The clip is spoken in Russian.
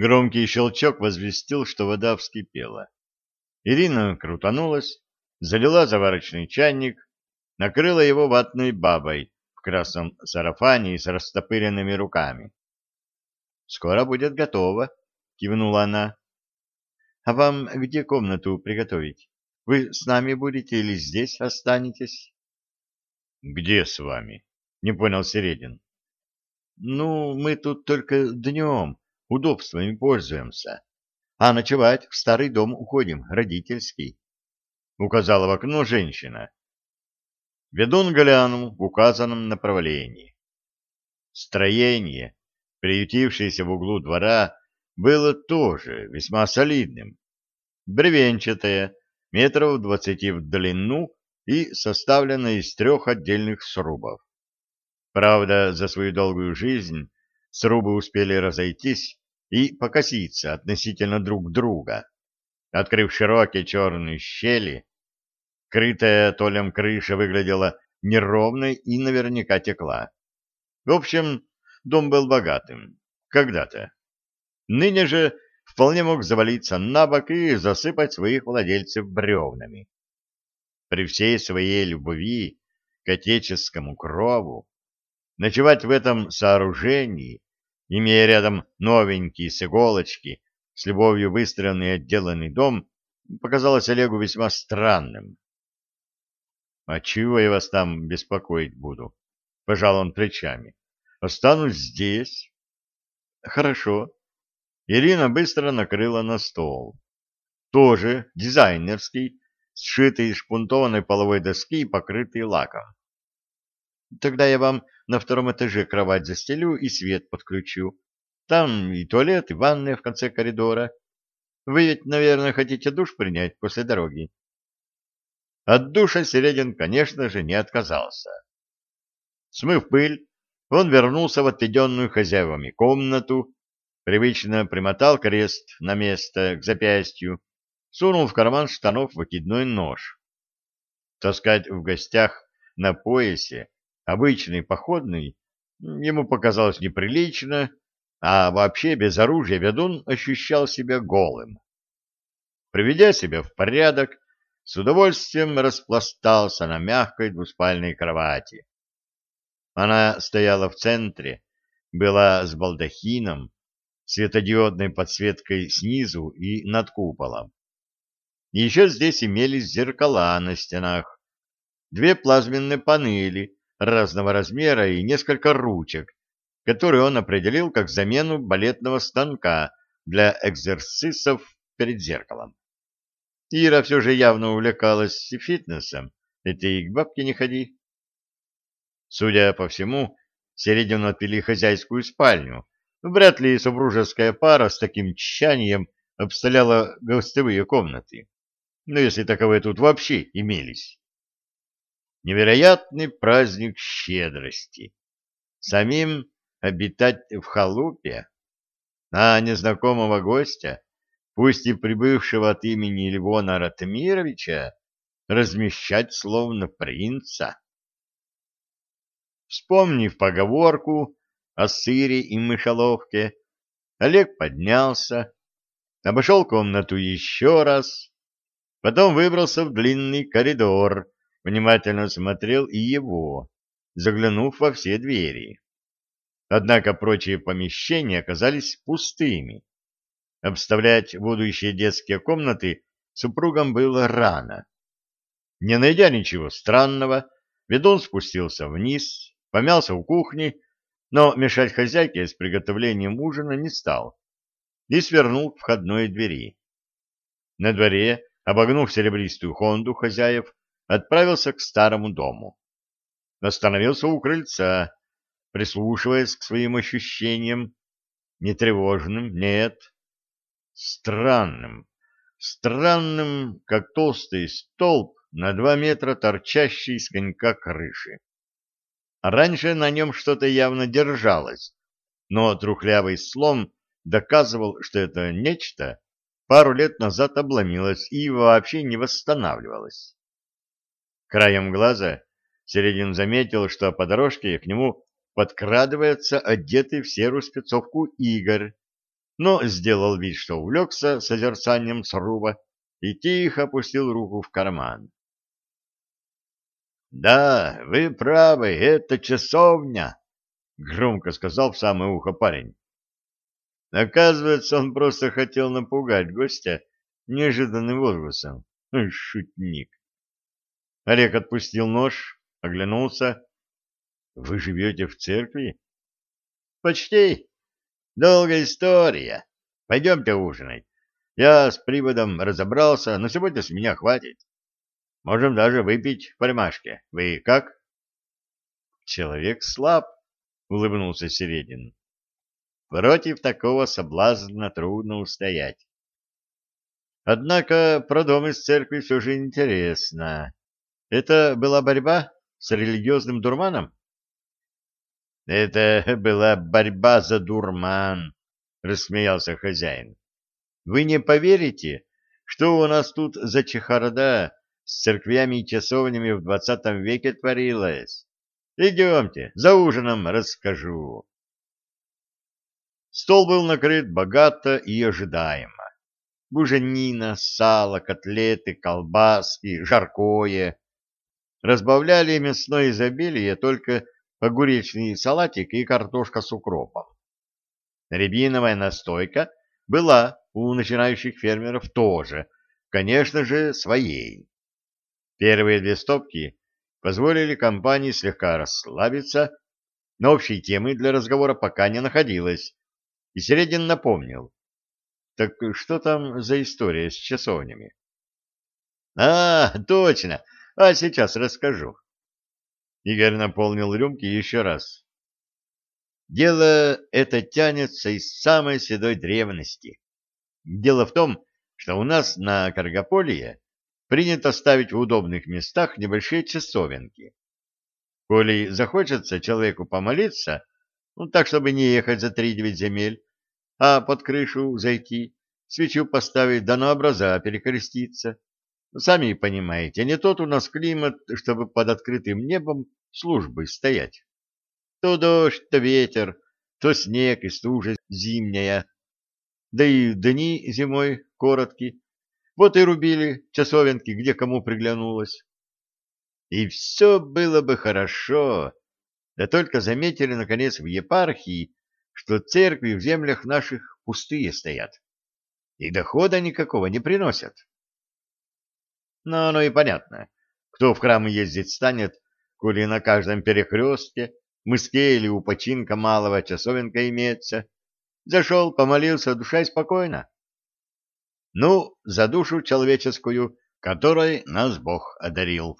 Громкий щелчок возвестил, что вода вскипела. Ирина крутанулась, залила заварочный чайник, накрыла его ватной бабой в красном сарафане и с растопыренными руками. — Скоро будет готово, — кивнула она. — А вам где комнату приготовить? Вы с нами будете или здесь останетесь? — Где с вами? — не понял Середин. — Ну, мы тут только днем, удобствами пользуемся. А ночевать в старый дом уходим, родительский. Указала в окно женщина. Ведун глянул в указанном направлении. Строение, приютившееся в углу двора, было тоже весьма солидным. Бревенчатое, метров двадцати в длину и составленное из трех отдельных срубов. Правда, за свою долгую жизнь срубы успели разойтись и покоситься относительно друг друга. Открыв широкие черные щели, крытая толем крыша выглядела неровной и наверняка текла. В общем, дом был богатым. Когда-то. Ныне же вполне мог завалиться на бок и засыпать своих владельцев бревнами. При всей своей любви к отеческому крову ночевать в этом сооружении имея рядом новенький с иголочки, с любовью выстроенный и отделанный дом, показалось Олегу весьма странным. — А чего я вас там беспокоить буду? — пожал он плечами. — Останусь здесь. — Хорошо. Ирина быстро накрыла на стол. Тоже дизайнерский, сшитый из шпунтованной половой доски и покрытый лаком. Тогда я вам на втором этаже кровать застелю и свет подключу. Там и туалет, и ванная в конце коридора. Вы ведь, наверное, хотите душ принять после дороги. От душа Середин, конечно же, не отказался. Смыв пыль, он вернулся в отведенную хозяевами комнату, привычно примотал крест на место к запястью, сунул в карман штанов выкидной нож. Таскать в гостях на поясе обычный походный ему показалось неприлично, а вообще без оружия ведун ощущал себя голым. Приведя себя в порядок, с удовольствием распластался на мягкой двуспальной кровати. Она стояла в центре, была с балдахином, светодиодной подсветкой снизу и над куполом. Еще здесь имелись зеркала на стенах, две плазменные панели разного размера и несколько ручек, которые он определил как замену балетного станка для экзерсисов перед зеркалом. Ира все же явно увлекалась фитнесом, это и к бабке не ходи. Судя по всему, Середину отвели хозяйскую спальню. Вряд ли супружеская пара с таким тщанием обстреляла гостевые комнаты. Ну, если таковые тут вообще имелись невероятный праздник щедрости. Самим обитать в халупе, а незнакомого гостя, пусть и прибывшего от имени Львона Ратмировича, размещать словно принца. Вспомнив поговорку о сыре и мышеловке, Олег поднялся, обошел комнату еще раз, потом выбрался в длинный коридор, внимательно смотрел и его, заглянув во все двери. Однако прочие помещения оказались пустыми. Обставлять будущие детские комнаты супругам было рано. Не найдя ничего странного, ведун спустился вниз, помялся у кухни, но мешать хозяйке с приготовлением ужина не стал и свернул к входной двери. На дворе, обогнув серебристую хонду хозяев, отправился к старому дому. Остановился у крыльца, прислушиваясь к своим ощущениям, не тревожным, нет, странным, странным, как толстый столб на два метра торчащий из конька крыши. Раньше на нем что-то явно держалось, но трухлявый слом доказывал, что это нечто пару лет назад обломилось и вообще не восстанавливалось. Краем глаза Середин заметил, что по дорожке к нему подкрадывается одетый в серую спецовку Игорь. но сделал вид, что увлекся созерцанием сруба и тихо опустил руку в карман. — Да, вы правы, это часовня, — громко сказал в самое ухо парень. Оказывается, он просто хотел напугать гостя неожиданным возгласом. Шутник. Олег отпустил нож, оглянулся. — Вы живете в церкви? — Почти. Долгая история. Пойдемте ужинать. Я с приводом разобрался, но сегодня с меня хватит. Можем даже выпить по рюмашке. Вы как? Человек слаб, улыбнулся Середин. Против такого соблазна трудно устоять. Однако про дом из церкви все же интересно. Это была борьба с религиозным дурманом? Это была борьба за дурман, рассмеялся хозяин. Вы не поверите, что у нас тут за чехарда с церквями и часовнями в двадцатом веке творилось. Идемте, за ужином расскажу. Стол был накрыт богато и ожидаемо. Буженина, сало, котлеты, колбаски, жаркое. Разбавляли мясное изобилие только огуречный салатик и картошка с укропом. Рябиновая настойка была у начинающих фермеров тоже, конечно же, своей. Первые две стопки позволили компании слегка расслабиться, но общей темы для разговора пока не находилось, и Середин напомнил. Так что там за история с часовнями? — А, точно! А сейчас расскажу. Игорь наполнил рюмки еще раз. Дело это тянется из самой седой древности. Дело в том, что у нас на Каргополе принято ставить в удобных местах небольшие часовенки. Коли захочется человеку помолиться, ну так, чтобы не ехать за три-девять земель, а под крышу зайти, свечу поставить, да на образа перекреститься. Сами понимаете, не тот у нас климат, чтобы под открытым небом службой стоять. То дождь, то ветер, то снег и стужа зимняя. Да и дни зимой короткие. Вот и рубили часовенки, где кому приглянулось. И все было бы хорошо, да только заметили, наконец, в епархии, что церкви в землях наших пустые стоят, и дохода никакого не приносят. Но оно и понятно. Кто в храмы ездить станет, коли на каждом перекрестке, мыске или у починка малого часовенка имеется. Зашел, помолился, душа и спокойно. Ну, за душу человеческую, которой нас Бог одарил.